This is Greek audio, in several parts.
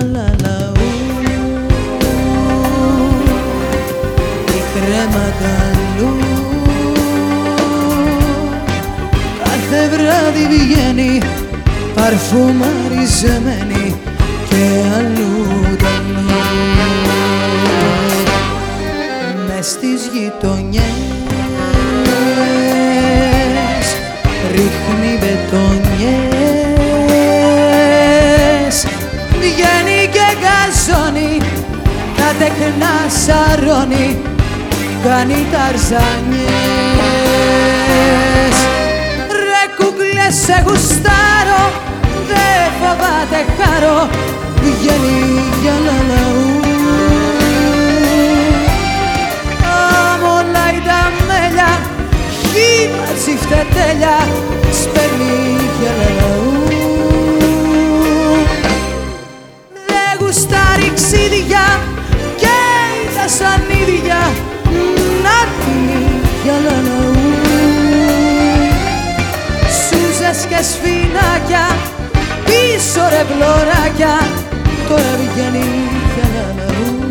για λαλαού η κρέμα καλού. Κάθε βράδυ βγαίνει παρφουμαριζεμένη τα τεκνά σαρώνει κάνει ταρζανιές. Ρε κούκλες σε γουστάρω δεν φοβάται χαρό βγαίνει για λαλαού Αμολάει τα μέλια χύμα τσιφτετέλια και σφινάκια πίσω ρε τώρα βγαίνει η λαού.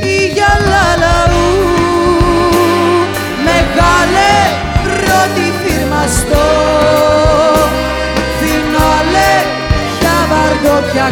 η γυαλάλαου μεγάλε πρώτη φυρμαστό φινάλε για βαρδό πια